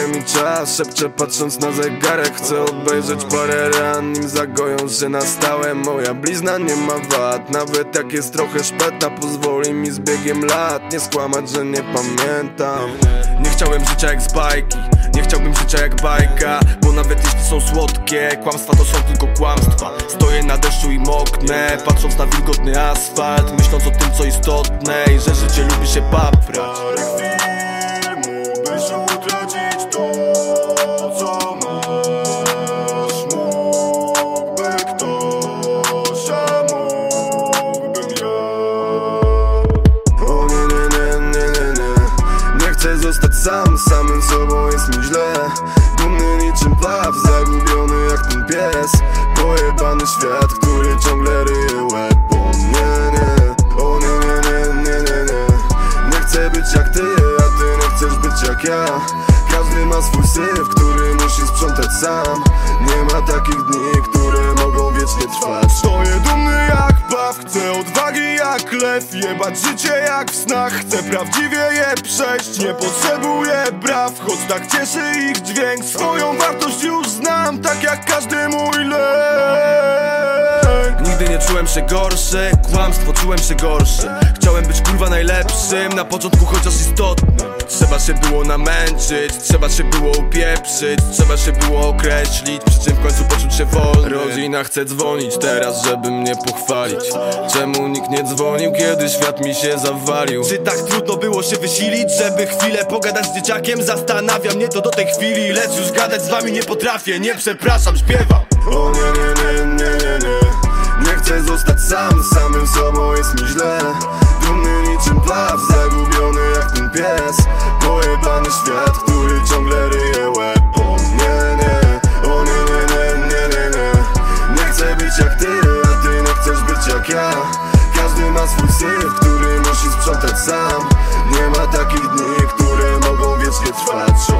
mi czas Szepczę patrząc na zegarek. Chcę obejrzeć parę ran Nim zagoją się na stałe. Moja blizna nie ma wad Nawet jak jest trochę szpetna Pozwoli mi z biegiem lat Nie skłamać, że nie pamiętam. Nie chciałem życia jak z bajki Nie chciałbym życia jak bajka Bo nawet jeśli są słodkie Kłamstwa to są tylko kłamstwa. Stoję na deszczu i moknę Patrząc na wilgotny asfalt Myśląc o tym co istotne I że życie lubi się paprać zostać sam, samym sobą jest mi źle. Dumny niczym paw, zagubiony jak ten pies. Pojebany świat, który ciągle ryje łeb O nie, nie, o nie, nie, nie, nie, nie, nie. Nie chcę być jak ty, a ty nie chcesz być jak ja. Każdy ma swój syf, który musi sprzątać sam. Nie ma takich dni, które Jebać życie jak w snach, chcę prawdziwie je przejść. Nie potrzebuję braw, choć tak cieszy ich dźwięk. Swoją wartość już znam, tak jak każdy mój lek czułem się gorszy, kłamstwo czułem się gorszy. Chciałem być kurwa najlepszym, na początku chociaż istotnym. Trzeba się było namęczyć, trzeba się było upieprzyć Trzeba się było określić, przy czym w końcu poczuć się wolny. Rodzina chce dzwonić teraz, żeby mnie pochwalić. Czemu nikt nie dzwonił, kiedy świat mi się zawalił? Czy tak trudno było się wysilić, żeby chwilę pogadać z dzieciakiem? Zastanawia mnie to do tej chwili, lecz już gadać z wami nie potrafię. Nie przepraszam, śpiewam. O nie, nie, nie, nie, nie, nie zostać sam, samym sobą jest mi źle. Dumny niczym paw, zagubiony jak ten pies. Pojebany świat, który ciągle ryje łeb. O nie, nie, o nie, nie, nie, nie, nie, nie. Nie chcę być jak ty, a ty nie chcesz być jak ja. Każdy ma swój syf, który musi sprzątać sam. Nie ma takich dni, które mogą wiecznie trwać